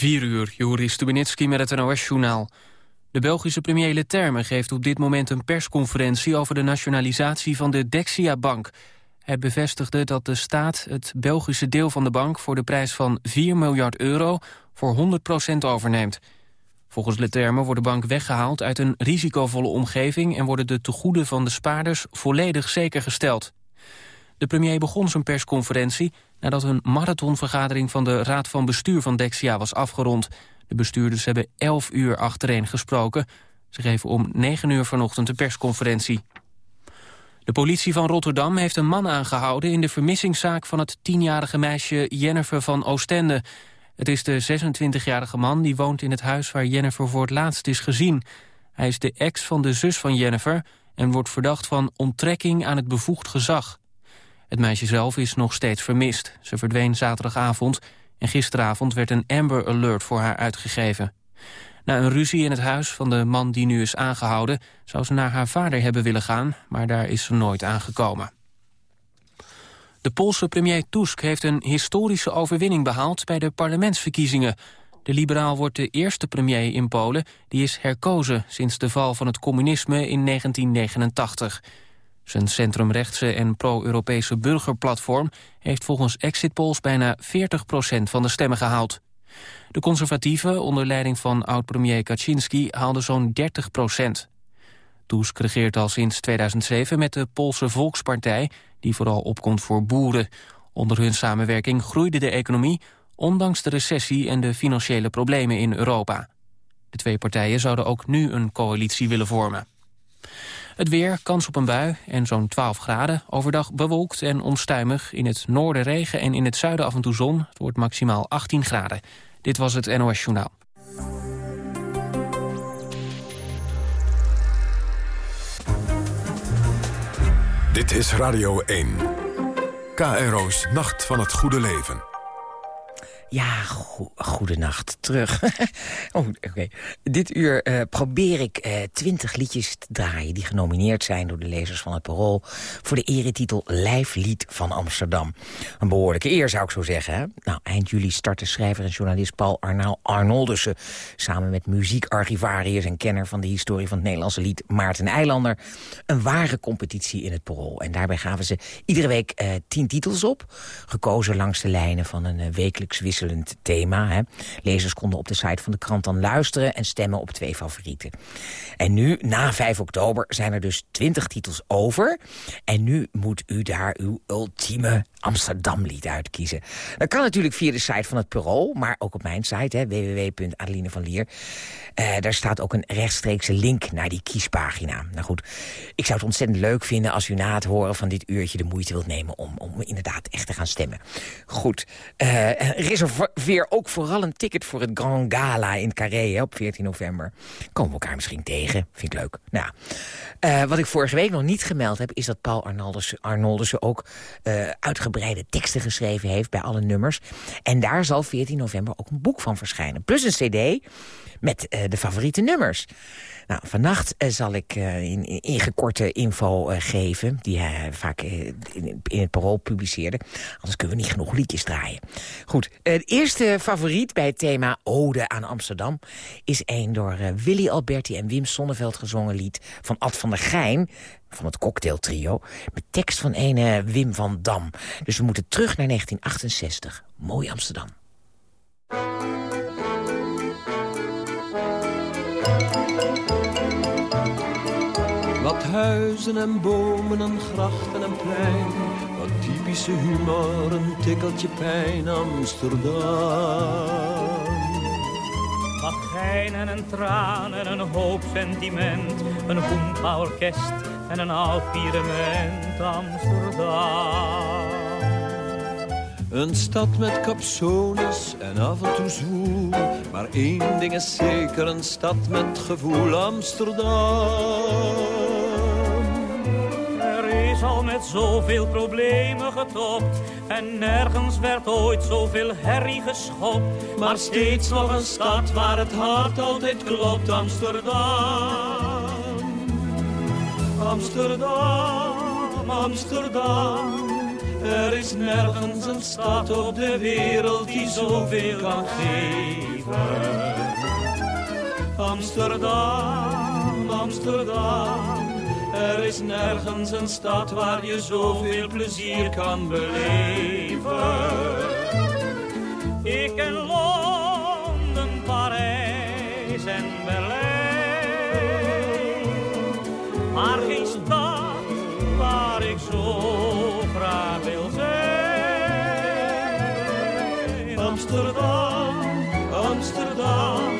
4 uur, Joris Stubenitski met het NOS-journaal. De Belgische premier Leterme geeft op dit moment een persconferentie... over de nationalisatie van de Dexia-bank. Hij bevestigde dat de staat het Belgische deel van de bank... voor de prijs van 4 miljard euro voor 100% overneemt. Volgens Leterme wordt de bank weggehaald uit een risicovolle omgeving... en worden de tegoeden van de spaarders volledig zeker gesteld. De premier begon zijn persconferentie nadat een marathonvergadering van de Raad van Bestuur van Dexia was afgerond. De bestuurders hebben 11 uur achtereen gesproken. Ze geven om 9 uur vanochtend een persconferentie. De politie van Rotterdam heeft een man aangehouden... in de vermissingszaak van het tienjarige meisje Jennifer van Oostende. Het is de 26-jarige man die woont in het huis waar Jennifer voor het laatst is gezien. Hij is de ex van de zus van Jennifer... en wordt verdacht van onttrekking aan het bevoegd gezag. Het meisje zelf is nog steeds vermist. Ze verdween zaterdagavond en gisteravond werd een Amber Alert voor haar uitgegeven. Na een ruzie in het huis van de man die nu is aangehouden... zou ze naar haar vader hebben willen gaan, maar daar is ze nooit aangekomen. De Poolse premier Tusk heeft een historische overwinning behaald... bij de parlementsverkiezingen. De liberaal wordt de eerste premier in Polen... die is herkozen sinds de val van het communisme in 1989... Zijn centrumrechtse en pro-Europese burgerplatform... heeft volgens exit polls bijna 40% van de stemmen gehaald. De conservatieven, onder leiding van oud-premier Kaczynski... haalden zo'n 30 procent. Tusk regeert al sinds 2007 met de Poolse Volkspartij... die vooral opkomt voor boeren. Onder hun samenwerking groeide de economie... ondanks de recessie en de financiële problemen in Europa. De twee partijen zouden ook nu een coalitie willen vormen. Het weer, kans op een bui en zo'n 12 graden. Overdag bewolkt en onstuimig. In het noorden regen en in het zuiden af en toe zon. Het wordt maximaal 18 graden. Dit was het NOS Journaal. Dit is Radio 1. KRO's Nacht van het Goede Leven. Ja, go goedenacht. Terug. oh, oké. Dit uur uh, probeer ik uh, twintig liedjes te draaien... die genomineerd zijn door de lezers van het Parool... voor de eretitel Lijflied van Amsterdam. Een behoorlijke eer, zou ik zo zeggen. Hè? Nou, eind juli startte schrijver en journalist Paul Arnaal Arnoldussen... samen met muziekarchivarius en kenner van de historie van het Nederlandse lied... Maarten Eilander, een ware competitie in het Parool. En daarbij gaven ze iedere week uh, tien titels op... gekozen langs de lijnen van een wekelijks wissel wisselend thema. Hè. Lezers konden op de site van de krant dan luisteren en stemmen op twee favorieten. En nu, na 5 oktober, zijn er dus 20 titels over. En nu moet u daar uw ultieme Amsterdam-lied uitkiezen. Dat kan natuurlijk via de site van het Parool, maar ook op mijn site, www.adelinevanlier. Uh, daar staat ook een rechtstreekse link naar die kiespagina. Nou goed, ik zou het ontzettend leuk vinden als u na het horen van dit uurtje de moeite wilt nemen om, om inderdaad echt te gaan stemmen. Goed, uh, reserveer ook vooral een ticket voor het Grand Gala in Carré op 14 november. Komen we elkaar misschien tegen, vind ik leuk. Nou, wat ik vorige week nog niet gemeld heb, is dat Paul Arnoldussen, Arnoldussen ook uitgebreide teksten geschreven heeft bij alle nummers. En daar zal 14 november ook een boek van verschijnen. Plus een cd met uh, de favoriete nummers. Nou, vannacht uh, zal ik uh, in, ingekorte info geven... die hij vaak in, in, het parool publiceerde. Anders kunnen we niet genoeg liedjes draaien. Goed, de eerste favoriet bij het thema Ode aan Amsterdam... is een door Willy Alberti en Wim Sonneveld gezongen lied... van Ad van der Geijn, van het cocktailtrio... met tekst van ene Wim van Dam. Dus we moeten terug naar 1968. Mooi Amsterdam. Wat huizen en bomen en grachten en plein. Wat typische humor, een tikkeltje pijn Amsterdam. Wat gein en traan en een hoop sentiment. Een hoempa-orkest en een oud Amsterdam. Een stad met capsones en af en toe zwoel. Maar één ding is zeker, een stad met gevoel Amsterdam al met zoveel problemen getopt. En nergens werd ooit zoveel herrie geschopt. Maar steeds nog een stad waar het hart altijd klopt. Amsterdam. Amsterdam, Amsterdam. Er is nergens een stad op de wereld die zoveel kan geven. Amsterdam, Amsterdam. Er is nergens een stad waar je zoveel plezier kan beleven. Ik ken Londen, Parijs en Berlijn. Maar geen stad waar ik zo graag wil zijn. Amsterdam, Amsterdam.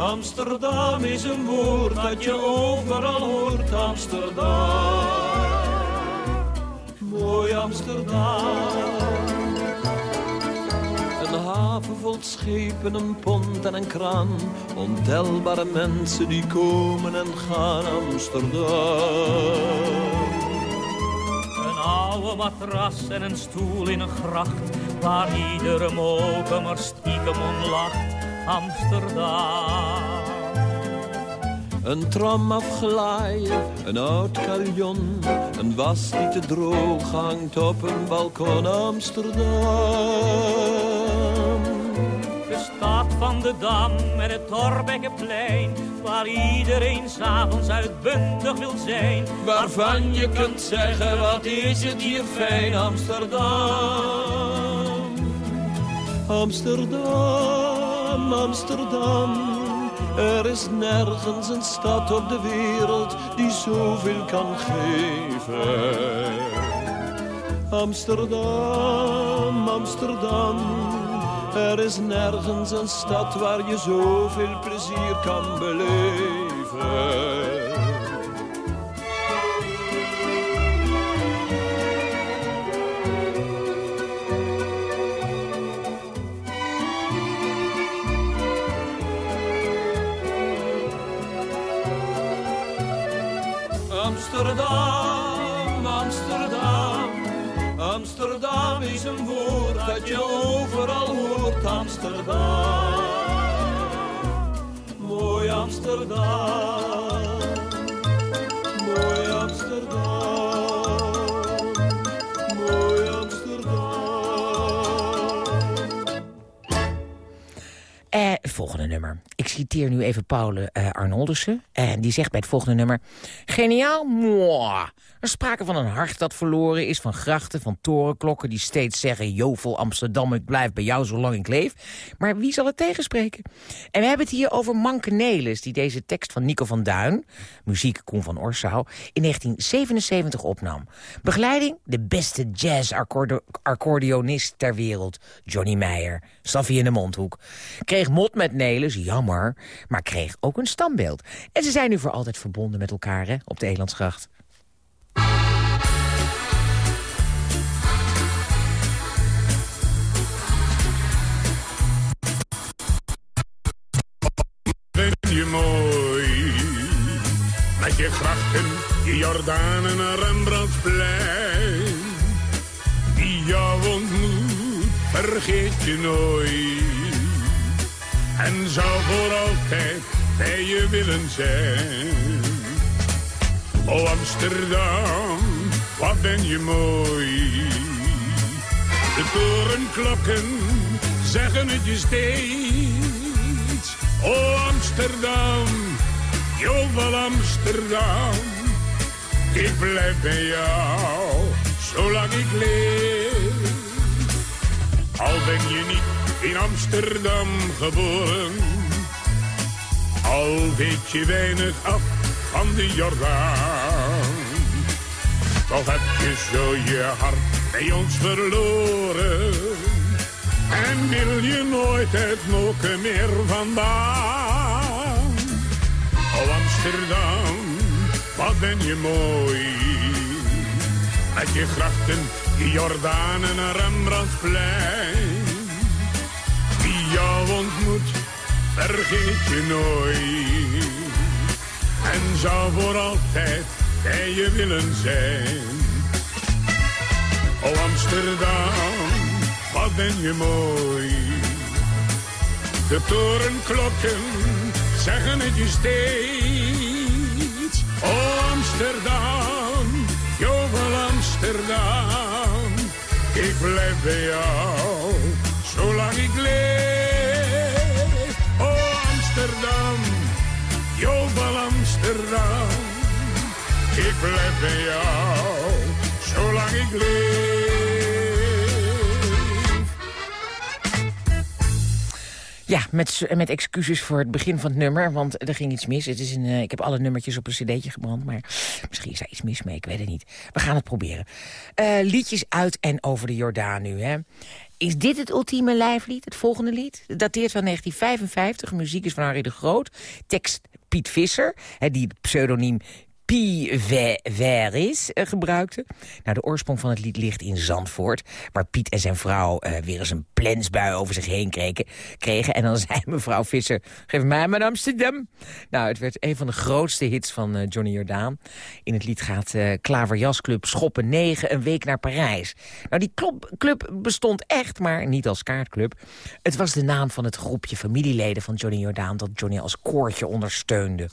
Amsterdam is een woord dat je overal hoort. Amsterdam, mooi Amsterdam. Een haven vol schepen, een pont en een kraan. Ontelbare mensen die komen en gaan Amsterdam. Een oude matras en een stoel in een gracht, waar iedere moker maar stiekem om lacht. Amsterdam. Een tram afglijden, een oud carillon, een was die te droog hangt op een balkon Amsterdam. De stad van de Dam en het Torbekkenplein, waar iedereen s'avonds uitbundig wil zijn. Waarvan je kunt zeggen, wat is het hier fijn, Amsterdam. Amsterdam, Amsterdam. Er is nergens een stad op de wereld die zoveel kan geven. Amsterdam, Amsterdam. Er is nergens een stad waar je zoveel plezier kan beleven. Amsterdam, Amsterdam. Amsterdam is een woord dat je overal hoort. Amsterdam, mooi Amsterdam. Mooi Amsterdam, mooi Amsterdam. Eh, volgende nummer. Citeer nu even Paul eh, Arnoldussen. En die zegt bij het volgende nummer... Geniaal, moi. Er sprake van een hart dat verloren is, van grachten, van torenklokken... die steeds zeggen, jovel Amsterdam, ik blijf bij jou zolang ik leef. Maar wie zal het tegenspreken? En we hebben het hier over Manke Nelis... die deze tekst van Nico van Duin, muziek Koen van Orsau... in 1977 opnam. Begeleiding, de beste jazz-accordeonist ter wereld, Johnny Meijer. Saffie in de mondhoek. Kreeg mot met Nelis, jammer, maar kreeg ook een standbeeld. En ze zijn nu voor altijd verbonden met elkaar op de Elandsgracht. ben je mooi. Met je grachten, je Jordanen en Rembrandtsplein. Die jou ontmoet, vergeet je nooit. En zou voor altijd bij je willen zijn. O Amsterdam, wat ben je mooi. De torenklokken zeggen het je steeds. O Amsterdam, jovel Amsterdam. Ik blijf bij jou, zolang ik leef. Al ben je niet in Amsterdam geboren. Al weet je weinig af van de Jordaan. Toch heb je zo je hart bij ons verloren. En wil je nooit het moken meer vandaan. O Amsterdam, wat ben je mooi. Met je grachten, je Jordanen en Rembrandtsplein. Jou ontmoet, vergeet je nooit. En zou voor altijd bij je willen zijn. O Amsterdam, wat ben je mooi. De torenklokken zeggen het je steeds. O Amsterdam, jovel Amsterdam. blijf bij jou, zolang ik leef. Ik blijf bij jou, zolang ik leef. Ja, met, met excuses voor het begin van het nummer, want er ging iets mis. Het is een, uh, ik heb alle nummertjes op een cd'tje gebrand, maar misschien is daar iets mis mee, ik weet het niet. We gaan het proberen. Uh, liedjes uit en over de Jordaan nu, hè. Is dit het ultieme lijflied, het volgende lied? Dateert van 1955, muziek is van Harry de Groot. Tekst Piet Visser, hè, die pseudoniem Piveris uh, gebruikte. Nou, de oorsprong van het lied ligt in Zandvoort... waar Piet en zijn vrouw uh, weer eens een plensbui over zich heen kregen. En dan zei mevrouw Visser, geef mij maar Amsterdam. Nou, het werd een van de grootste hits van uh, Johnny Jordaan. In het lied gaat uh, Klaverjasclub Schoppen 9 een week naar Parijs. Nou, die club, club bestond echt, maar niet als kaartclub. Het was de naam van het groepje familieleden van Johnny Jordaan... dat Johnny als koortje ondersteunde.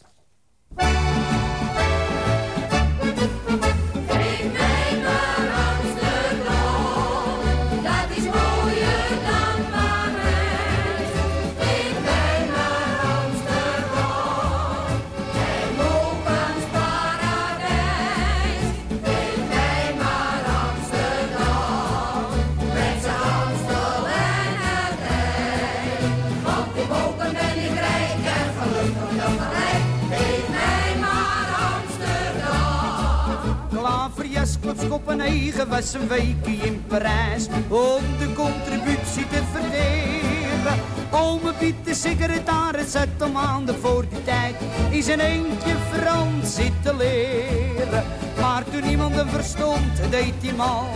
Was een weekje in Parijs om de contributie te verdelen. Ome Piet, de secretaris, zat om maanden voor die tijd in zijn eentje Frans zitten leren. Maar toen iemand hem verstond, deed hij mal.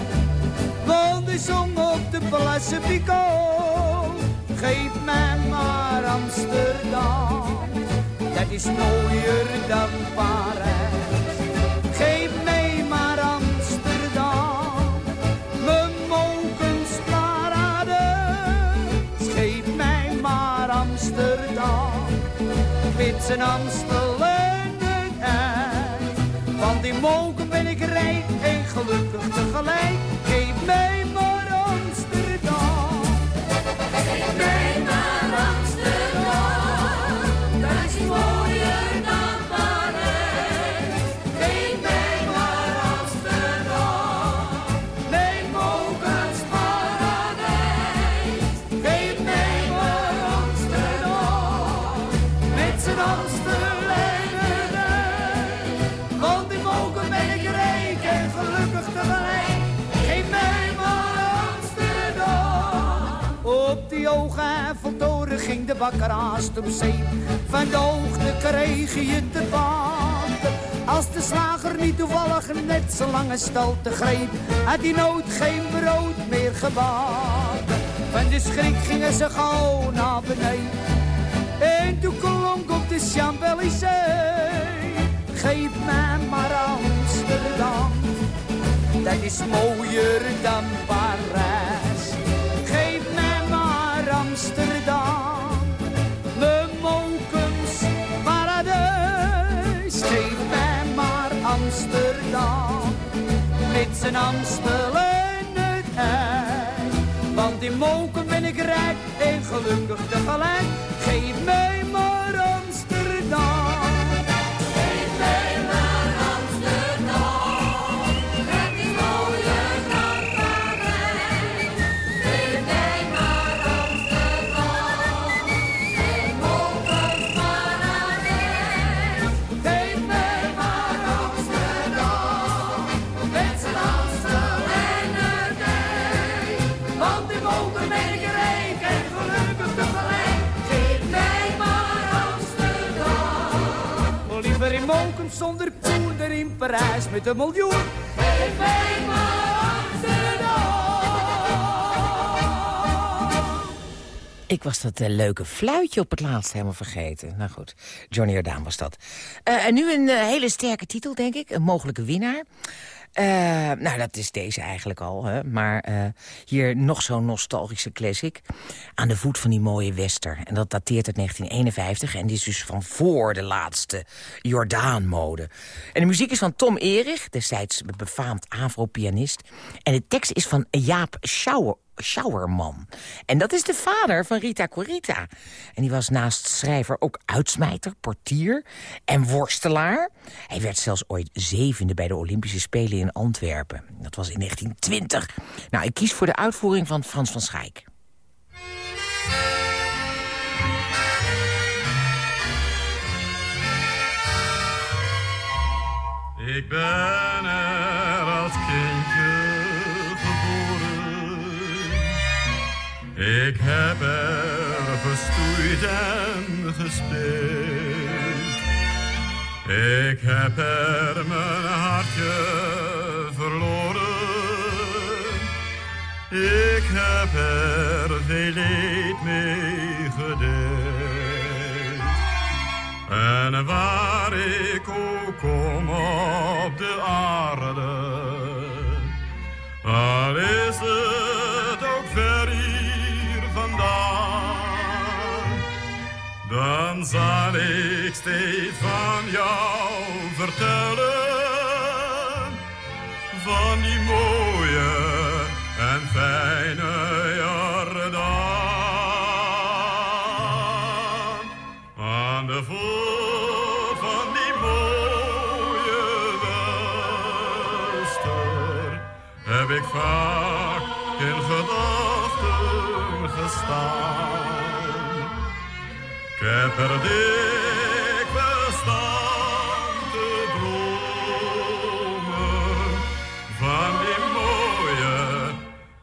Want hij zong op de Place Picot. Geef mij maar Amsterdam, dat is mooier dan Parijs. Zijn Amstel en het ijs. Want in moken ben ik rijk en gelukkig tegelijk. Bakker haast op zee. Van de hoogte kreeg je te baten. Als de slager niet toevallig net zo lange te greep, had hij nooit geen brood meer gebakken. Van de schrik gingen ze gauw naar beneden. En toen klonk op de Champs-Élysées. Geef mij maar Amsterdam, dat is mooier dan Parijs. Zijn en het ijs. Want in moken ben ik rijk en gelukkig tegelijk. Geef mij Parijs met een miljoen. Ik was dat uh, leuke fluitje op het laatst helemaal vergeten. Nou goed, Johnny Jordaan was dat. Uh, en nu een uh, hele sterke titel, denk ik. Een mogelijke winnaar. Uh, nou, dat is deze eigenlijk al. Hè? Maar uh, hier nog zo'n nostalgische classic. Aan de voet van die mooie Wester. En dat dateert uit 1951. En die is dus van voor de laatste Jordaan-mode. En de muziek is van Tom Erich, destijds befaamd Afro-pianist. En de tekst is van Jaap Schauer. Schauerman. En dat is de vader van Rita Corita. En die was naast schrijver ook uitsmijter, portier en worstelaar. Hij werd zelfs ooit zevende bij de Olympische Spelen in Antwerpen. Dat was in 1920. Nou, ik kies voor de uitvoering van Frans van Schaik. Ik ben Ik heb er gestoeid en gespeeld. Ik heb er mijn hartje verloren. Ik heb er veel leed mee gedeeld. En waar ik ook kom op de aarde, al is het dan zal ik steeds van jou vertellen, van die mooie en fijne Jordaan. Aan de voet van die mooie Wester heb ik vaak heb er dikwijls dromen van die mooie,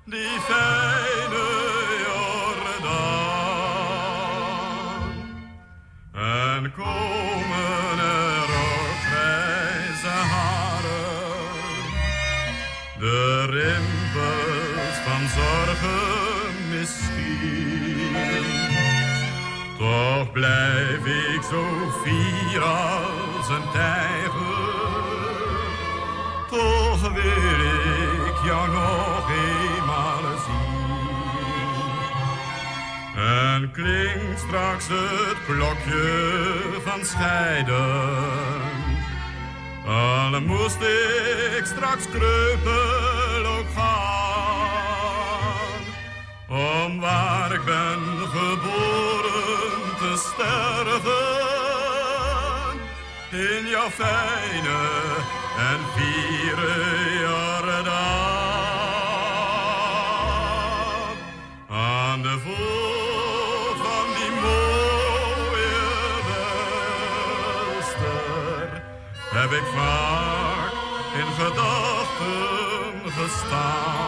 die fijne Jordaan. En komen er ook grijze haren, de rimpels van zorgen misschien. Toch blijf ik zo fier als een tijger. Toch wil ik jou nog eenmaal zien. En klinkt straks het klokje van scheiden. Al moest ik straks kreupel Om waar ik ben geboren te sterven. In jouw fijne en vieren Jordaan. Aan de voet van die mooie Wester heb ik vaak in gedachten gestaan.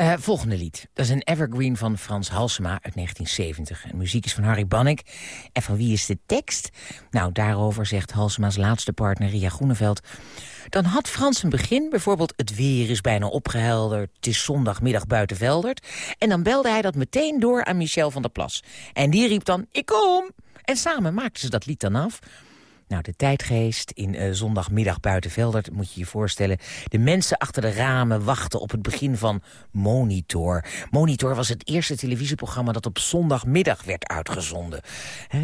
Uh, volgende lied. Dat is een evergreen van Frans Halsema uit 1970. En muziek is van Harry Bannek. En van wie is de tekst? Nou, daarover zegt Halsema's laatste partner Ria Groeneveld... Dan had Frans een begin, bijvoorbeeld het weer is bijna opgehelderd... het is zondagmiddag buiten Veldert. En dan belde hij dat meteen door aan Michel van der Plas. En die riep dan, ik kom! En samen maakten ze dat lied dan af... Nou, de tijdgeest in uh, zondagmiddag buiten Veldert, moet je je voorstellen. De mensen achter de ramen wachten op het begin van Monitor. Monitor was het eerste televisieprogramma dat op zondagmiddag werd uitgezonden.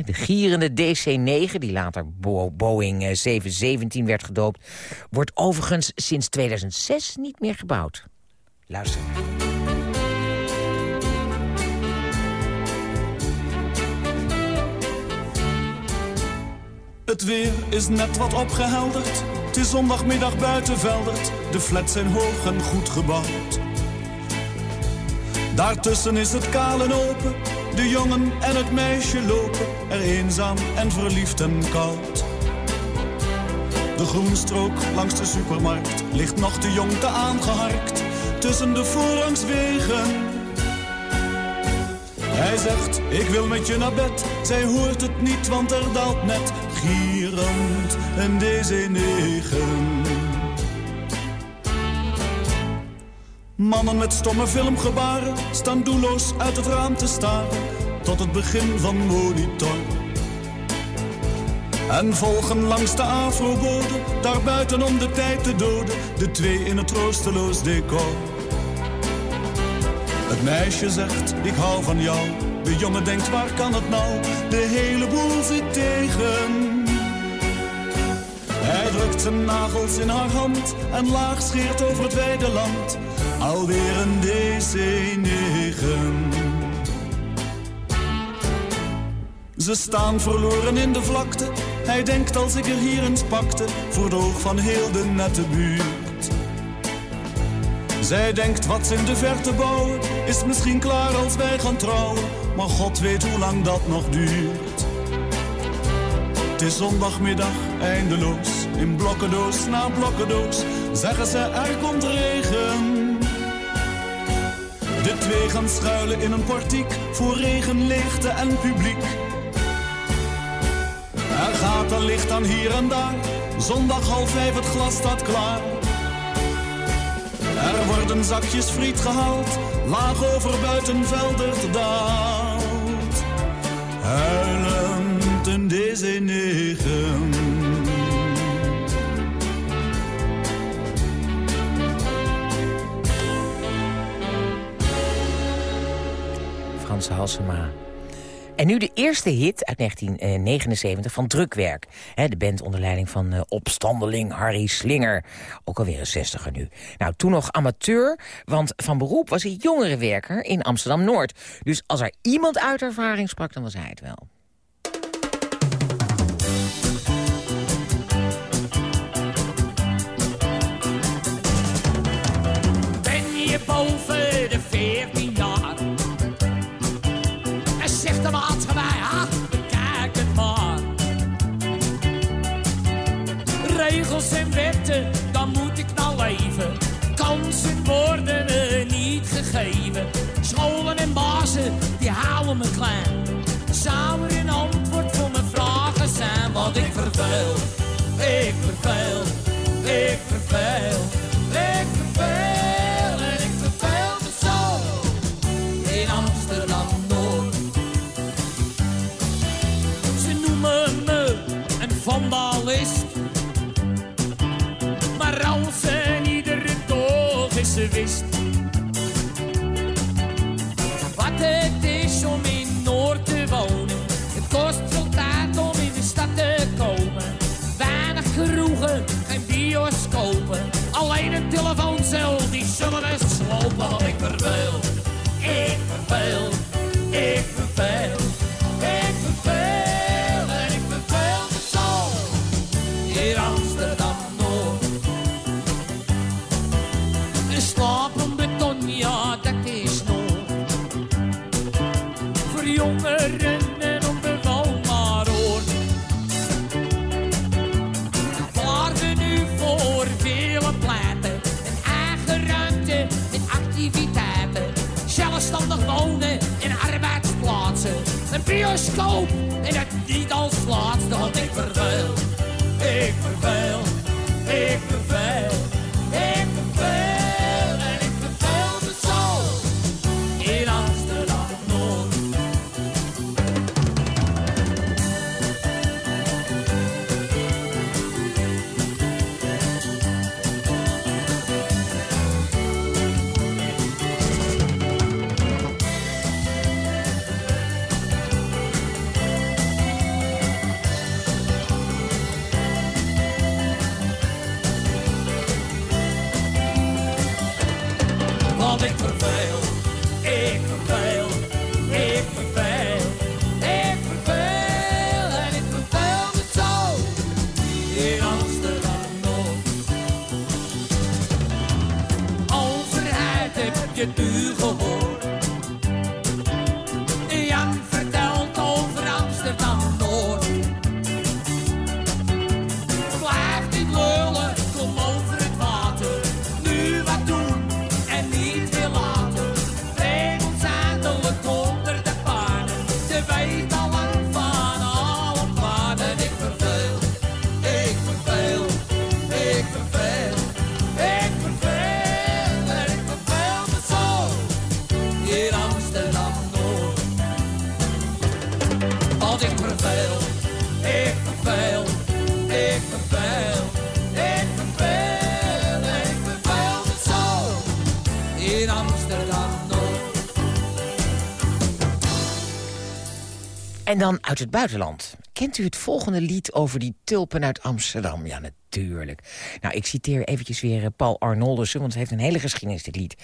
De gierende DC-9, die later Bo Boeing 717 werd gedoopt... wordt overigens sinds 2006 niet meer gebouwd. Luister. Het weer is net wat opgehelderd. Het is zondagmiddag buiten Veldert. De flats zijn hoog en goed gebouwd. Daartussen is het kaal en open. De jongen en het meisje lopen er eenzaam en verliefd en koud. De groenstrook langs de supermarkt ligt nog te jong te aangeharkt tussen de voorrangswegen. Hij zegt, ik wil met je naar bed. Zij hoort het niet, want er daalt net gierend een DC-9. Mannen met stomme filmgebaren staan doelloos uit het raam te staren tot het begin van monitor. En volgen langs de afrobode, daar buiten om de tijd te doden, de twee in het troosteloos decor. Het meisje zegt, ik hou van jou. De jongen denkt, waar kan het nou? De hele boel zit tegen. Hij drukt zijn nagels in haar hand en laag scheert over het wijde land. Alweer een DC-9. Ze staan verloren in de vlakte. Hij denkt als ik er hier eens pakte, voor de oog van heel de nette buurt. Zij denkt wat ze in de verte bouwen, is misschien klaar als wij gaan trouwen. Maar God weet hoe lang dat nog duurt. Het is zondagmiddag, eindeloos, in blokkendoos na blokkendoos. Zeggen ze, er komt regen. De twee gaan schuilen in een portiek, voor regen, leegte en publiek. Er gaat een licht aan hier en daar, zondag half vijf het glas staat klaar. Er worden zakjes friet gehaald, laag over buitenveldert daalt. Huilend in deze negen. Frans Halsema. En nu de eerste hit uit 1979 van Drukwerk. de band onder leiding van uh, opstandeling Harry Slinger. Ook alweer een zestiger nu. Nou, toen nog amateur, want van beroep was hij jongerenwerker in Amsterdam-Noord. Dus als er iemand uit ervaring sprak, dan was hij het wel. Regels en wetten, dan moet ik nou leven. Kansen worden er niet gegeven. Scholen en bazen, die houden me klein. Zou er een antwoord voor mijn vragen zijn? Want ik verveel, ik verveel, ik verveel, ze wist. Bioscoop En dan uit het buitenland. Kent u het volgende lied over die tulpen uit Amsterdam? Ja, natuurlijk. Nou, ik citeer eventjes weer eh, Paul Arnoldussen, want het heeft een hele geschiedenis, dit lied.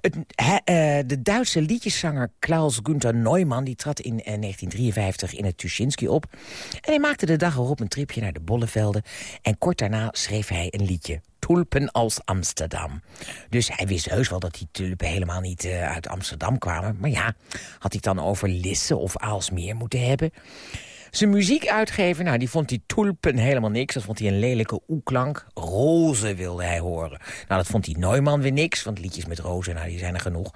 Het, he, uh, de Duitse liedjeszanger Klaus Günther Neumann... die trad in uh, 1953 in het Tuschinski op. En hij maakte de dag erop een tripje naar de Bollevelden. En kort daarna schreef hij een liedje. Tulpen aus Amsterdam. Dus hij wist heus wel dat die tulpen helemaal niet uh, uit Amsterdam kwamen. Maar ja, had hij dan over Lisse of Aalsmeer moeten hebben? Zijn muziekuitgever, nou, die vond die tulpen helemaal niks. Dat vond hij een lelijke oeklank. Rozen wilde hij horen. Nou, dat vond die Neumann weer niks, want liedjes met rozen, nou, die zijn er genoeg.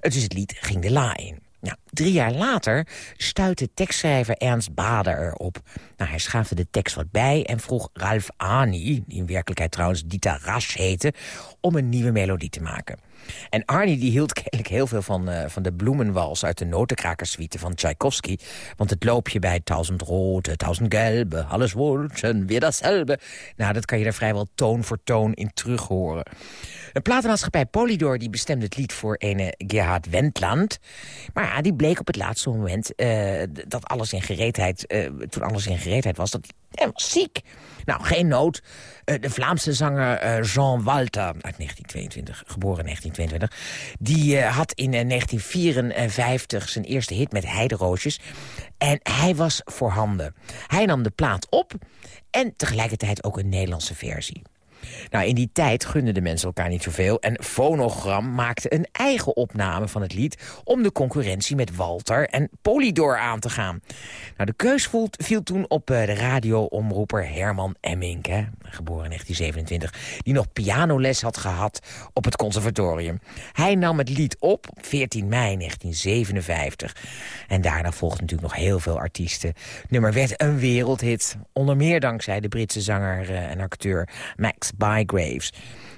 Dus het lied ging de la in. Nou, drie jaar later stuitte tekstschrijver Ernst Bader erop. Nou, hij schaafde de tekst wat bij en vroeg Ralf Ani... die in werkelijkheid trouwens Dieter Rasch heette... om een nieuwe melodie te maken. En Arnie die hield kennelijk heel veel van, uh, van de bloemenwals... uit de notenkrakersuite van Tchaikovsky. Want het loopje bij Tausend Rote, Tausend Gelbe... alles Wolken, weer datzelfde. Nou, dat kan je er vrijwel toon voor toon in terug horen. De platenmaatschappij Polydor die bestemde het lied voor ene Gerhard Wendland. Maar ja, die bleek op het laatste moment uh, dat alles in gereedheid... Uh, toen alles in gereedheid was, dat hij was ziek. Nou, geen nood. Uh, de Vlaamse zanger Jean Walter, uit 1922, geboren in 1922... die had in 1954 zijn eerste hit met Heideroosjes. En hij was voorhanden. Hij nam de plaat op en tegelijkertijd ook een Nederlandse versie. Nou, in die tijd gunden de mensen elkaar niet zoveel... en Phonogram maakte een eigen opname van het lied... om de concurrentie met Walter en Polydor aan te gaan. Nou, de keus viel toen op uh, de radioomroeper Herman Emmink... Hè, geboren in 1927, die nog pianoles had gehad op het conservatorium. Hij nam het lied op op 14 mei 1957. En daarna volgden natuurlijk nog heel veel artiesten. Het nummer werd een wereldhit, onder meer dankzij de Britse zanger uh, en acteur Max Bygraves.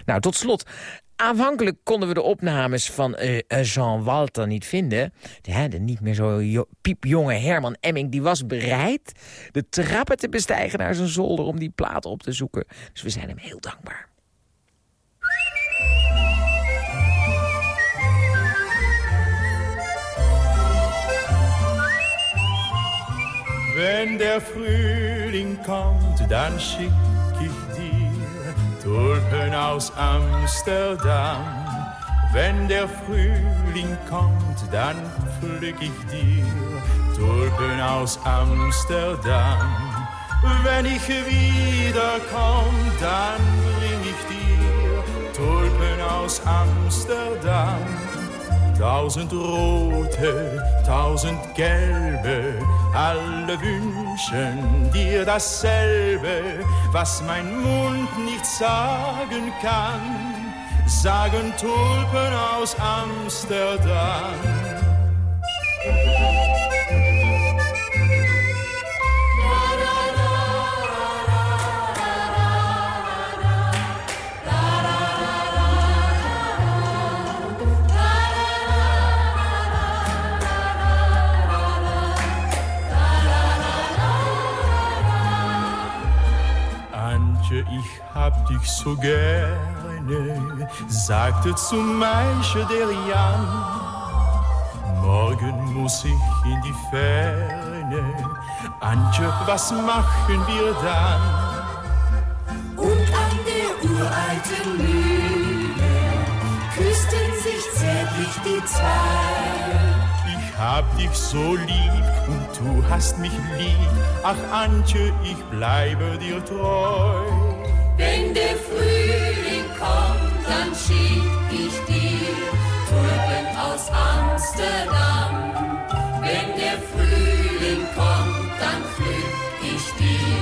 Nou, tot slot, aanvankelijk konden we de opnames van uh, Jean Walter niet vinden. De, de niet meer zo piepjonge Herman Emming die was bereid de trappen te bestijgen naar zijn zolder om die plaat op te zoeken. Dus we zijn hem heel dankbaar. Wenn der Frühling kommt, ich dir Tulpen aus Amsterdam. Wenn der Frühling kommt, dann pflück ich dir Tulpen aus Amsterdam. Wenn ich wiederkomm, dann bring ich dir Tulpen aus Amsterdam. Tausend rote, tausend gelbe, alle wünschen dir dasselbe, was mein Mund nicht sagen kann, sagen Tulpen aus Amsterdam. Hab dich so gerne, sagte zum Maische der Jan. Morgen muss ich in die Ferne, Antje, was machen wir dann? Und an der uralten Mühle küssten sich zärtlich die zwei. Ich hab dich so lieb und du hast mich lieb. Ach Antje, ich bleibe dir treu. Wenn der Frühling kommt, dann schick ich dir Tulpen aus Amsterdam. Wenn der Frühling kommt, dann pflück ich dir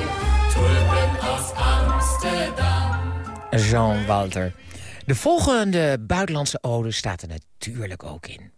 Tulpen aus Amsterdam. Jean Walter. De volgende buitenlandse ode staat er natuurlijk ook in.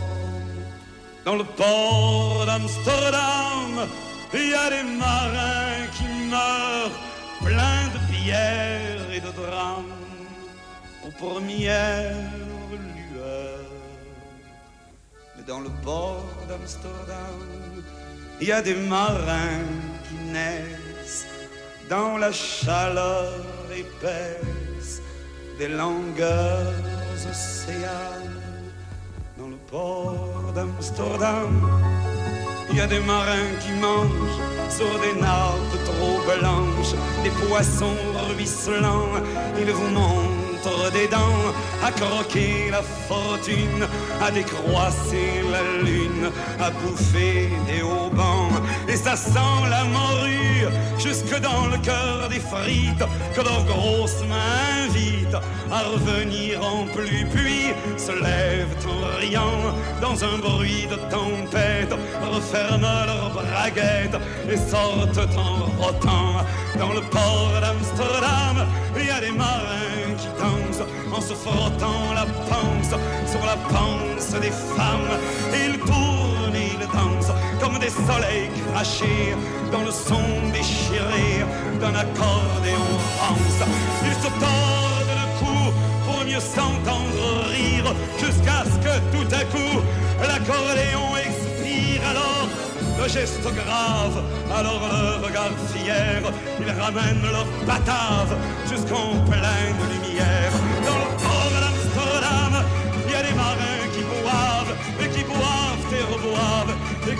Dans le port d'Amsterdam, il y a des marins qui meurent pleins de pierres et de drames aux premières lueurs. Mais dans le port d'Amsterdam, il y a des marins qui naissent dans la chaleur épaisse des longueurs océanes. Port d'Amsterdam, il y a des marins qui mangent sur des nappes trop blanches, des poissons ruisselants, ils vous montrent des dents, à croquer la fortune, à décroisser la lune, à bouffer des haubans. Et ça sent la morue jusque dans le cœur des frites que leurs grosses mains invitent à revenir en pluie, puis se lèvent en riant dans un bruit de tempête, referment leurs braguettes et sortent en rotant dans le port d'Amsterdam. Il y a des marins qui dansent en se frottant la panse sur la panse des femmes. Ils comme des soleils crachés dans le son déchiré d'un accordéon rance. Ils se tordent le cou pour mieux s'entendre rire jusqu'à ce que tout à coup l'accordéon expire alors le geste grave, alors le regard fier, ils ramènent leur batave jusqu'en pleine lumière.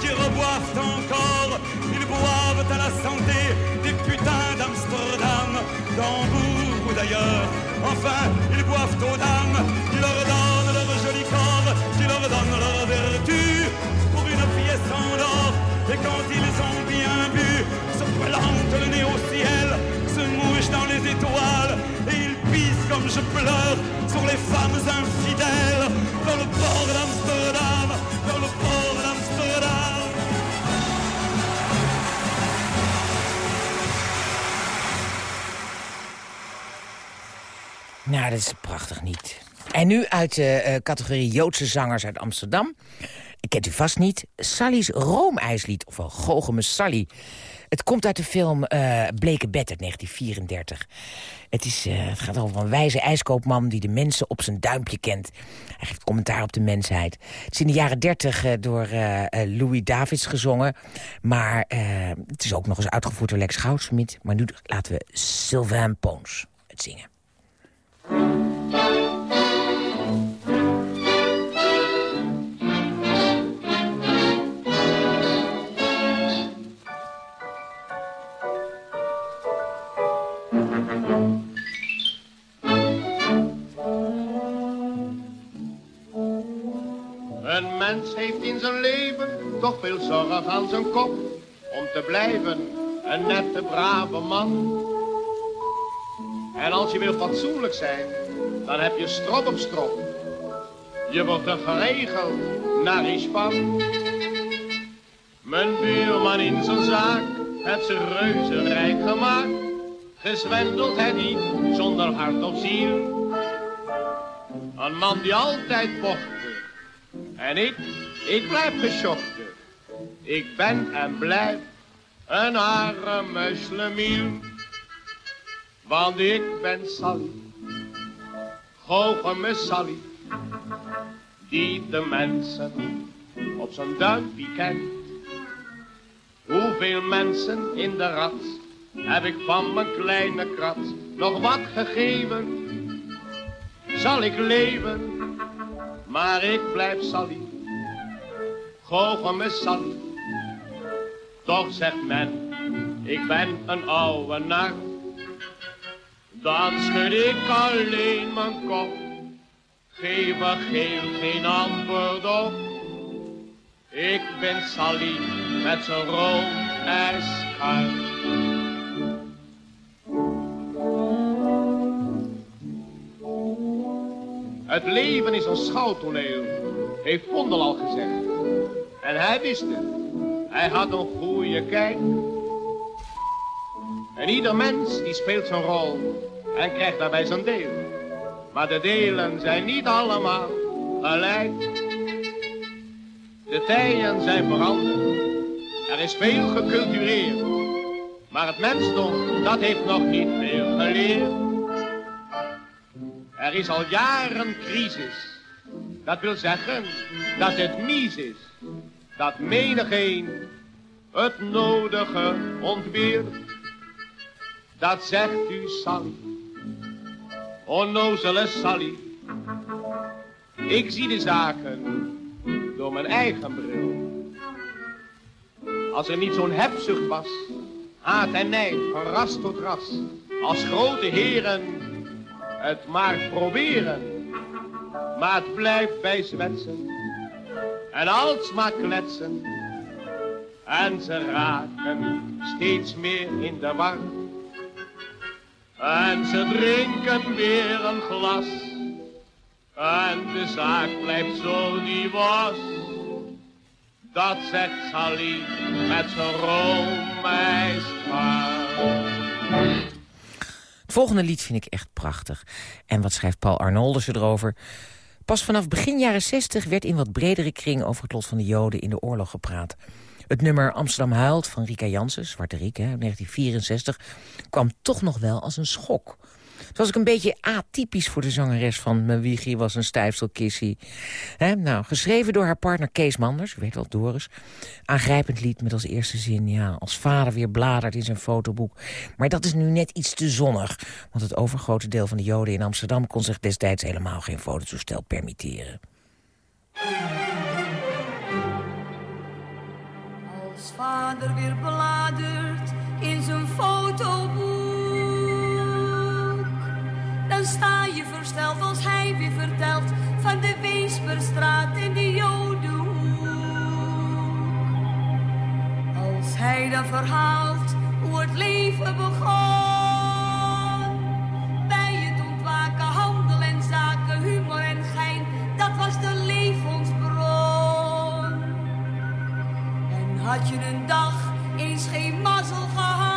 Qui reboivent encore. Ils boivent à la santé des putains d'Amsterdam, d'Hambourg ou d'ailleurs. Enfin, ils boivent aux dames, qui leur donnent leur joli corps, qui leur donnent leur vertu pour une pièce en or. Et quand ils ont bien bu, se plantent le nez au ciel, se mouchent dans les étoiles, et ils pissent comme je pleure sur les femmes infidèles, dans le port d'Amsterdam, dans le port Nou, dat is prachtig niet. En nu uit de eh, categorie Joodse zangers uit Amsterdam. Ik kent u vast niet. Sally's Roomijslied, ofwel Goocheme Sally. Het komt uit de film eh Bleke Bed uit 1934. Het, is, eh, het gaat over een wijze ijskoopman die de mensen op zijn duimpje kent. Hij geeft commentaar op de mensheid. Het is in de jaren 30 eh, door Louis Davids gezongen. Maar het is ook nog eens uitgevoerd door Lex Goudsmit. Maar nu laten we Sylvain Pons het zingen. Een mens heeft in zijn leven toch veel zorg aan zijn kop. Om te blijven een nette, brave man. En als je wil fatsoenlijk zijn, dan heb je strop op strop. Je wordt er geregeld naar iets van. Mijn buurman in zijn zaak heeft ze reuze rijk gemaakt. Gezwendeld hij niet zonder hart of ziel. Een man die altijd vochtte. En ik, ik blijf geschochten. Ik ben en blijf een arme slemiel. Want ik ben Sally, goocheme Sally, die de mensen op zijn duimpje kent. Hoeveel mensen in de rat heb ik van mijn kleine krat nog wat gegeven? Zal ik leven, maar ik blijf Sally, goocheme Sally. Toch zegt men, ik ben een oude nar. Dan schud ik alleen mijn kop, geef er geel geen antwoord op. Ik ben Sally met zijn rood ijskar. Het leven is een schouwtoneel, heeft Vondel al gezegd. En hij wist het. Hij had een goede kijk. En ieder mens die speelt zijn rol en krijgt daarbij zijn deel. Maar de delen zijn niet allemaal gelijk. De tijden zijn veranderd. Er is veel gecultureerd. Maar het mensdom, dat heeft nog niet veel geleerd. Er is al jaren crisis. Dat wil zeggen dat het mies is. Dat menigeen het nodige ontbeert. Dat zegt u Sally. Onnozele Sally. Ik zie de zaken door mijn eigen bril. Als er niet zo'n hebzucht was, haat en nijd van ras tot ras. Als grote heren het maar proberen. Maar het blijft bij zwetsen en alsmaar kletsen. En ze raken steeds meer in de war. En ze drinken weer een glas. En de zaak blijft zo die was. Dat zegt Sally met zijn roomijskraag. Het volgende lied vind ik echt prachtig. En wat schrijft Paul Arnoldersen erover? Pas vanaf begin jaren 60 werd in wat bredere kring over het lot van de Joden in de oorlog gepraat. Het nummer Amsterdam huilt van Rika Jansen, Zwarte Riek, hè, 1964, kwam toch nog wel als een schok. Het was ook een beetje atypisch voor de zangeres van Mijn Wiegie was een stijfselkissie. Nou, geschreven door haar partner Kees Manders, u weet wel, Doris. Aangrijpend lied met als eerste zin, ja, als vader weer bladert in zijn fotoboek. Maar dat is nu net iets te zonnig. Want het overgrote deel van de Joden in Amsterdam kon zich destijds helemaal geen fototoestel permitteren. Vader weer bladert in zijn fotoboek, dan sta je versteld als hij weer vertelt van de Weesperstraat in de Jodenhoek. Als hij dan verhaalt hoe het leven begon, had je een dag eens geen mazzel gehad,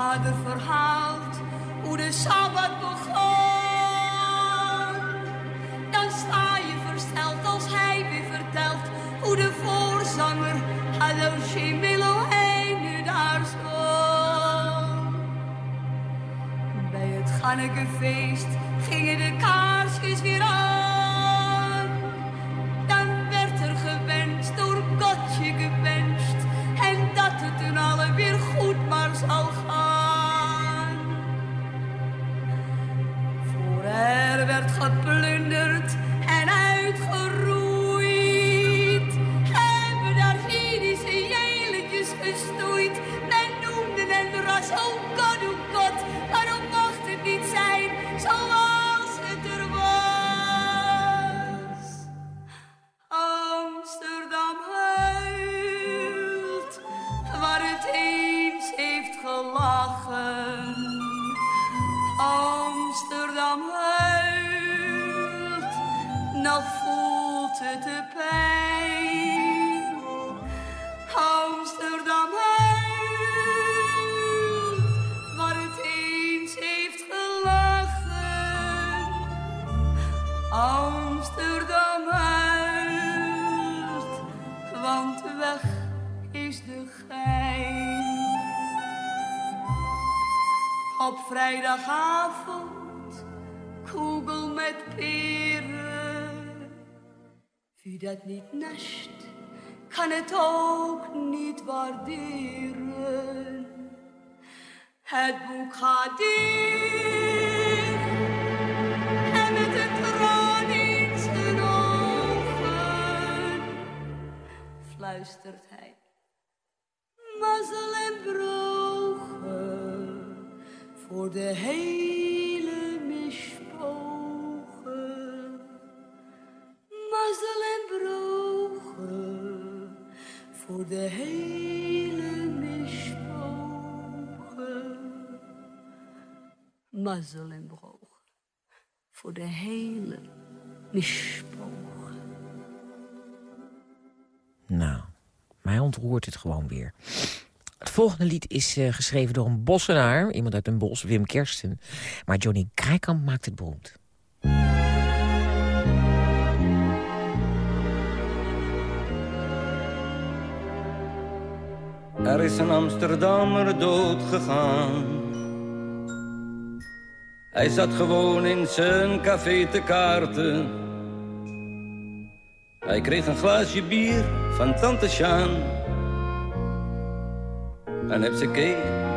vader verhaalt hoe de Sabbat begon, dan sta je versteld als hij weer vertelt hoe de voorzanger Hallo Shemelo nu daar stond. Bij het Gannekefeest vrijdagavond kugel met peren. Wie dat niet nest, kan het ook niet waarderen. Het boek gaat dicht en met traan in zijn ogen fluistert hij. Mazzel en brogen voor de hele mispogen. Nou, mij ontroert het gewoon weer. Het volgende lied is eh, geschreven door een bossenaar, iemand uit een bos, Wim Kersten. Maar Johnny Krijkamp maakt het beroemd. Er is een Amsterdammer dood gegaan. Hij zat gewoon in zijn café te kaarten. Hij kreeg een glaasje bier van tante Sjaan. En heb ze kee,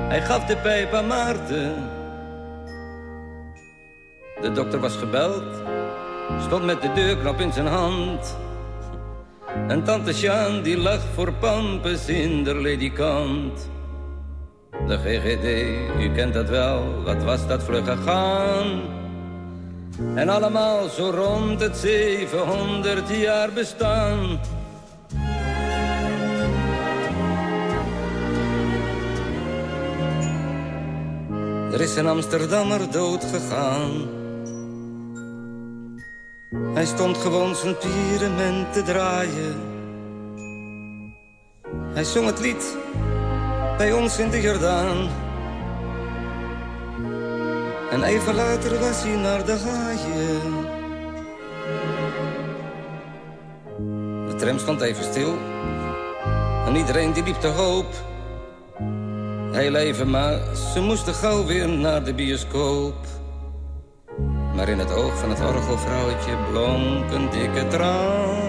hij gaf de pijp aan Maarten. De dokter was gebeld, stond met de deurknop in zijn hand. En tante Sjaan die lag voor pampes in de ledikant. De GGD, u kent dat wel, wat was dat vlug gegaan. En allemaal zo rond het 700 jaar bestaan. Er is een Amsterdammer dood gegaan. Hij stond gewoon zijn pyramid te draaien. Hij zong het lied bij ons in de Jordaan. En even later was hij naar de haaien. De tram stond even stil. En iedereen die liep te hoop. Heel even, maar ze moesten gauw weer naar de bioscoop. Maar in het oog van het orgelvrouwtje blonk een dikke traan.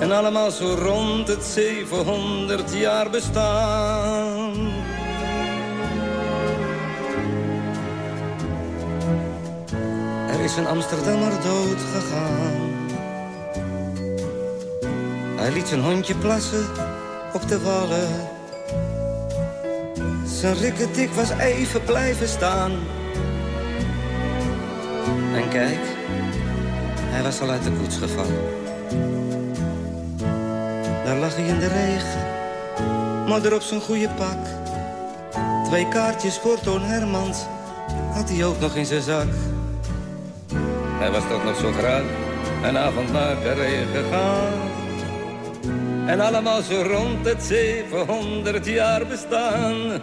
En allemaal zo rond het 700 jaar bestaan. Er is een Amsterdammer dood gegaan. Hij liet zijn hondje plassen op de wallen. Zijn rikketik was even blijven staan. En kijk, hij was al uit de koets gevallen. Daar lag hij in de regen, modder op zijn goede pak. Twee kaartjes voor Toon Hermans had hij ook nog in zijn zak. Hij was toch nog zo graag een avond naar Carré gegaan. En allemaal zo rond het 700 jaar bestaan.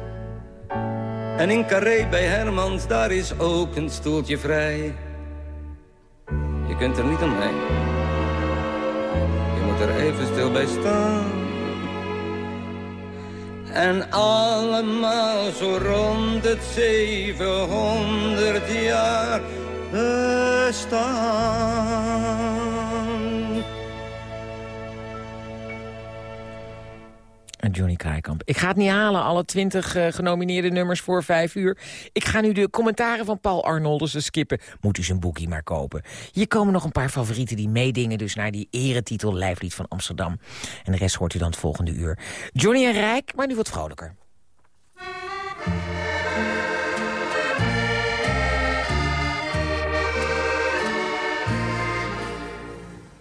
En in Carré bij Hermans, daar is ook een stoeltje vrij. Je kunt er niet omheen. Je moet er even stil bij staan. En allemaal zo rond het 700 jaar bestaan. Johnny Kraaikamp. Ik ga het niet halen, alle twintig uh, genomineerde nummers voor vijf uur. Ik ga nu de commentaren van Paul Arnoldussen skippen. Moet u zijn boekie maar kopen. Hier komen nog een paar favorieten die meedingen... dus naar die eretitel Lijflied van Amsterdam. En de rest hoort u dan het volgende uur. Johnny en Rijk, maar nu wat vrolijker.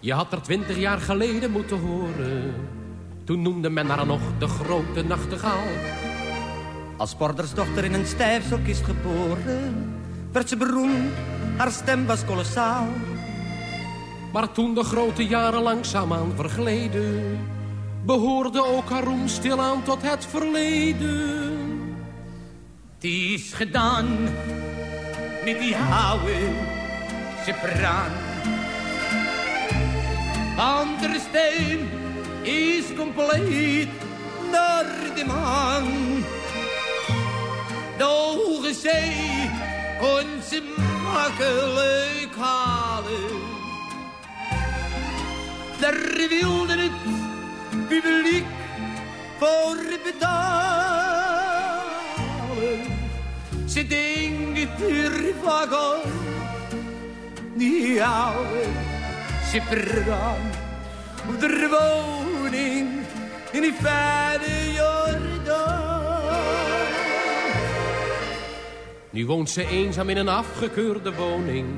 Je had er twintig jaar geleden moeten horen toen noemde men haar nog de grote nachtegaal. Als bordersdochter in een stijfstok is geboren, werd ze beroemd, haar stem was kolossaal. Maar toen de grote jaren langzaamaan vergleden... behoorde ook haar roem stilaan tot het verleden. Het is gedaan met die oude sopraan. Want de stem is compleet naar de maan. De hoge zee kon ze makkelijk halen. Daar wilde het publiek voor betalen. Ze denkt er vaak aan, die oude sopraan. Op de in die fijne Jordaan. Nu woont ze eenzaam in een afgekeurde woning.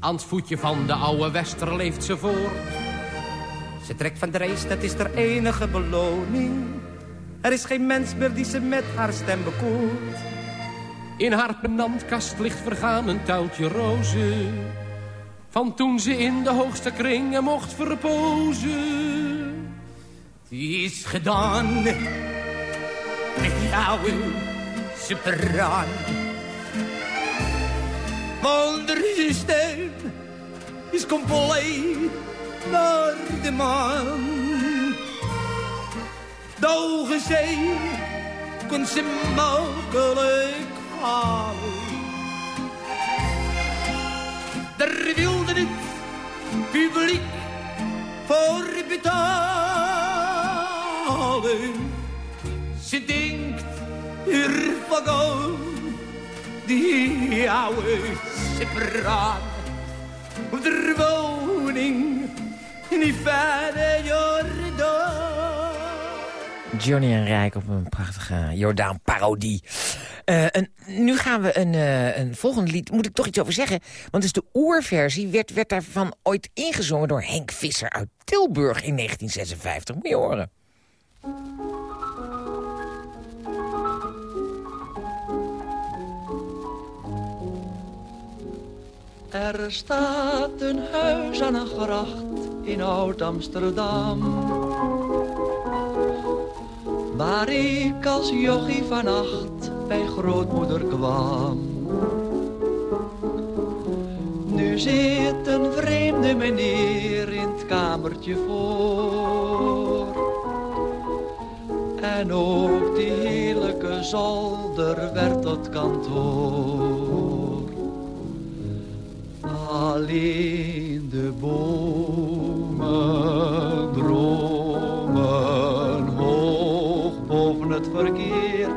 Aan het voetje van de oude Wester leeft ze voort. Ze trekt van de reis, dat is haar enige beloning. Er is geen mens meer die ze met haar stem bekoort. In haar penantkast ligt vergaan een tuiltje rozen. Van toen ze in de hoogste kringen mocht verpozen. Het is gedaan met sopraan. Want de stem is compleet naar de maan. De hoge zee kon ze makkelijk halen. Daar wilde het publiek voor betalen. Die sopraan. Op de woning in die fijne Jordaan. Johnny en Rijk op een prachtige Jordaan-parodie. Eh, nu gaan we een, eh, een volgende lied, moet ik toch iets over zeggen. Want dus de oerversie werd, werd daarvan ooit ingezongen door Henk Visser uit Tilburg in 1956. Moet je horen. Er staat een huis aan een gracht in Oud-Amsterdam. Waar ik als jochie vannacht bij grootmoeder kwam. Nu zit een vreemde meneer in het kamertje voor. En ook die heerlijke zolder werd tot kantoor. Alleen de bomen dromen hoog boven het verkeer.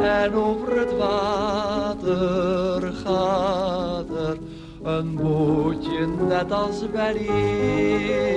En over het water gaat er een bootje net als weleer.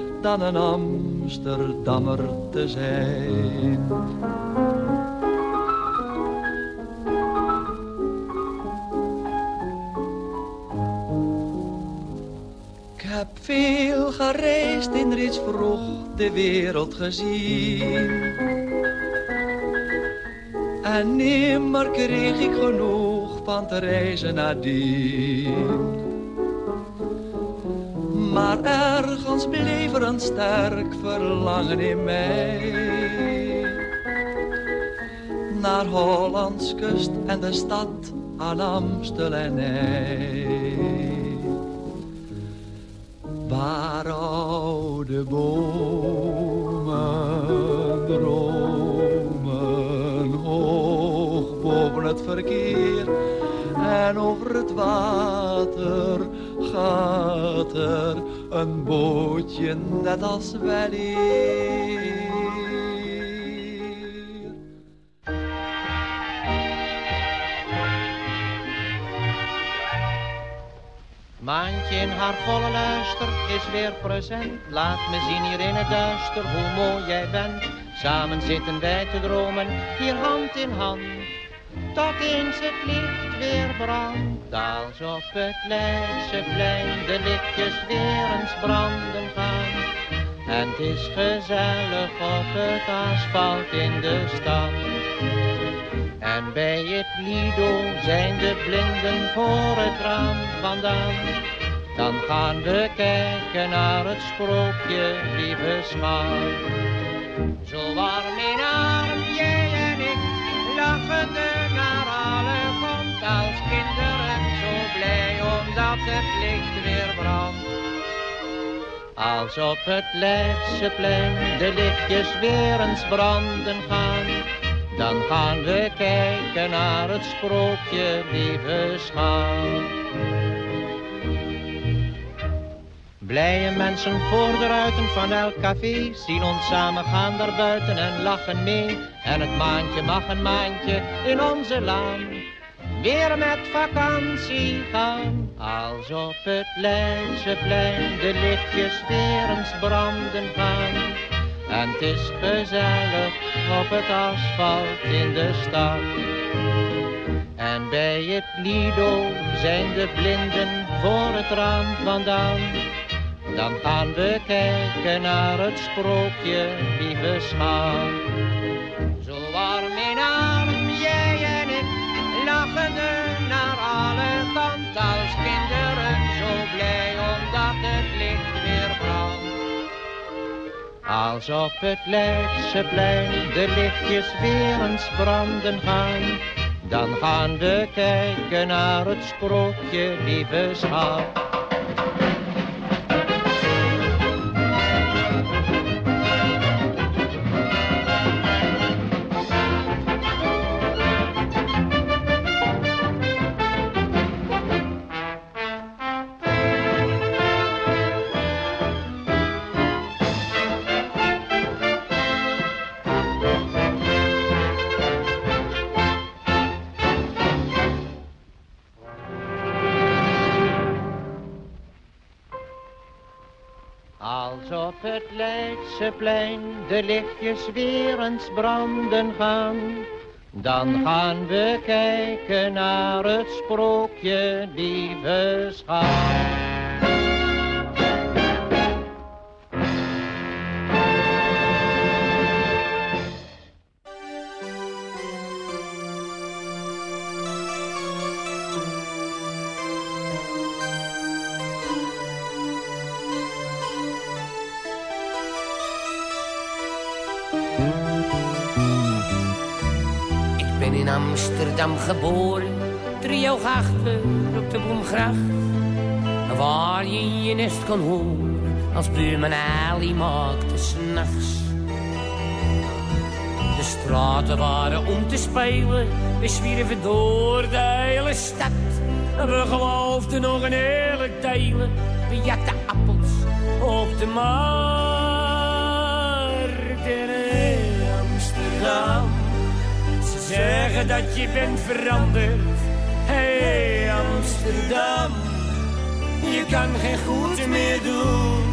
dan een Amsterdammer te zijn. Ik heb veel gereisd in reeds vroeg de wereld gezien. En nimmer kreeg ik genoeg van te reizen nadien. Maar ergens bleef er een sterk verlangen in mij. Naar Hollands kust en de stad aan Amstel en IJ. Waar oude bomen dromen hoog boven het verkeer. En over het water gaat er een bootje net als weleer. Maantje in haar volle luister is weer present. Laat me zien hier in het duister hoe mooi jij bent. Samen zitten wij te dromen, hier hand in hand. Tot eens het licht weer brandt, als op het Leidseplein de lichtjes weer eens branden gaan. En het is gezellig op het asfalt in de stad. En bij het Lido zijn de blinden voor het raam vandaan. Dan gaan we kijken naar het sprookje, lieve schat. Zo warm in arm, jij en ik, lachende omdat het licht weer brandt. Als op het Leidseplein de lichtjes weer eens branden gaan. Dan gaan we kijken naar het sprookje, lieve schat. Blije mensen voor de ruiten van elk café zien ons samen gaan daar buiten en lachen mee. En het maandje mag een maandje in onze laan weer met vakantie gaan. Als op het Leidseplein de lichtjes weer branden gaan. En het is gezellig op het asfalt in de stad. En bij het Lido zijn de blinden voor het raam vandaan. Dan gaan we kijken naar het sprookje, lieve schat. Zo warm in arm, jij en ik, lachende naar alle als kinderen. Zo blij omdat het licht weer brandt. Als op het Leidseplein de lichtjes weer eens branden gaan. Dan gaan we kijken naar het sprookje, lieve schat. Het Leidseplein de lichtjes weer eens branden gaan, dan gaan we kijken naar het sprookje, lieve schat. Geboren, driehoog achter op de Bloemgracht. Waar je je nest kon horen, als buurman Ali maakte s'nachts. De straten waren om te spelen, we zwierven door de hele stad. En we geloofden nog een eerlijk delen, we jatten appels op de markt in Amsterdam. Ze zeggen dat je bent veranderd. Hey Amsterdam, je kan geen goed meer doen.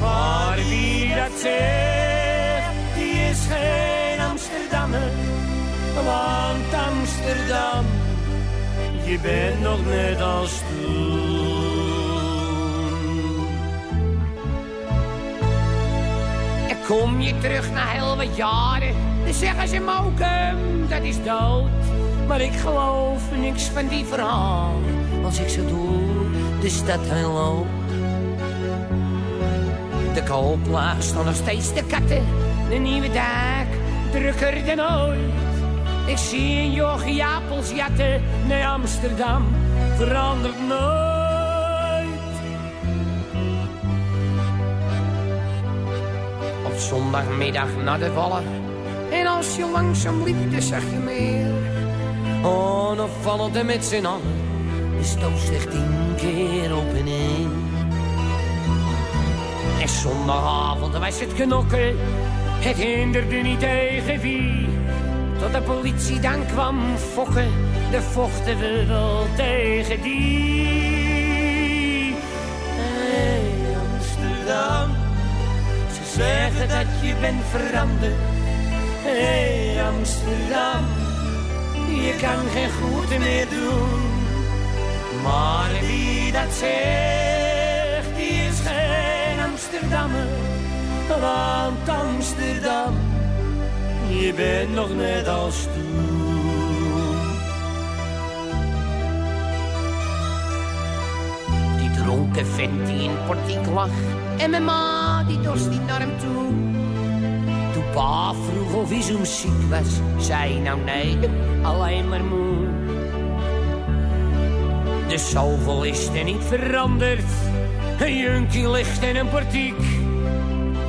Maar wie dat zegt, die is geen Amsterdammer. Want Amsterdam, je bent nog net als toen. En kom je terug na heel wat jaren, zeggen ze Mokum, dat is dood. Maar ik geloof niks van die verhaal, als ik zo door de stad heen loop. De kooplaag staan nog steeds de katten, de nieuwe dak, drukker dan ooit. Ik zie een jochie appels jatten naar Amsterdam, verandert nooit. Op zondagmiddag naar de vallen. En als je langzaam liep, zeg zag je meer. Oh, dan vallen de met z'n allen de stoos slecht tien keer op en in. En zondagavond wij het knokken, het hinderde niet tegen wie. Tot de politie dan kwam fokken, de vochten we wel tegen die. Hey, Amsterdam, ze zeggen dat je bent veranderd Hey, Amsterdam, je kan geen goed meer doen. Maar wie dat zegt, die is geen Amsterdammer. Want Amsterdam, je bent nog net als toen. Die dronken vent die in portiek lag. En mijn ma die dorst niet naar hem toe. Pa vroeg of hij zo ziek was, zei nou nee, alleen maar moe. De zoveel is er niet veranderd. Een junkie ligt in een portiek.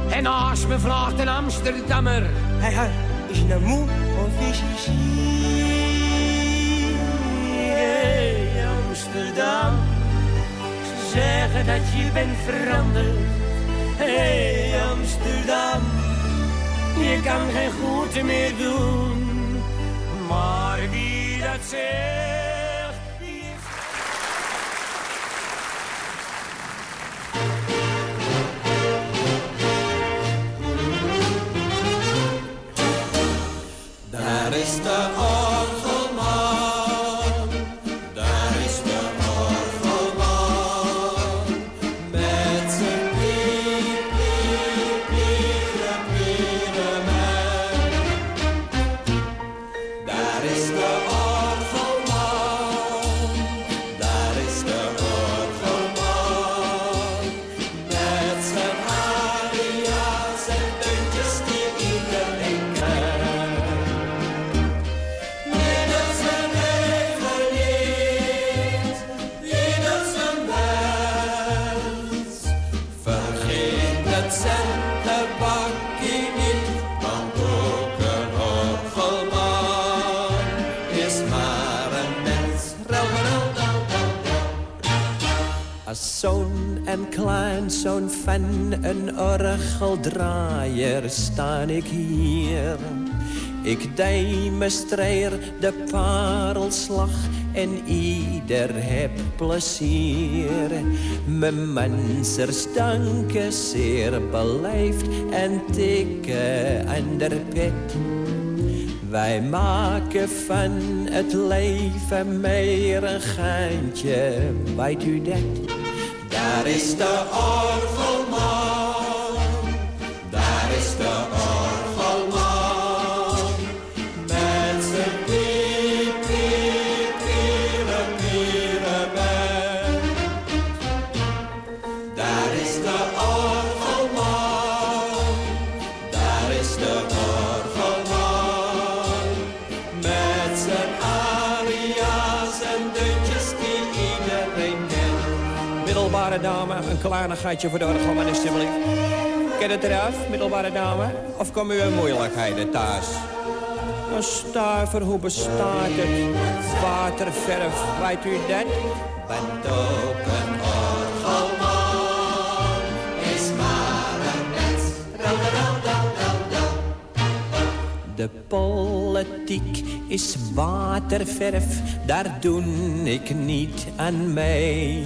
En naast me vraagt een Amsterdammer. Hij hey, is je nou moe of is je ziek? Hey, Amsterdam. Ze zeggen dat je bent veranderd. Hey, Amsterdam. Je kan geen goed meer doen. Maar wie dat zegt... en kleinzoon van een orgeldraaier sta ik hier. Ik demonstreer de parelslag en ieder heb plezier. Mijn mensers danken zeer beleefd en tikken aan de pet. Wij maken van het leven meer een geintje, weet u dat? Daar is de orgelman, kleinigheidje voor de orgelman alsjeblieft. Ken het eraf, middelbare dame? Of komen u in moeilijkheden thuis? Een stuiver, hoe bestaat het? Waterverf, weet u dat? Bent ook een orgelman, is maar een mens. De politiek is waterverf, daar doe ik niet aan mee.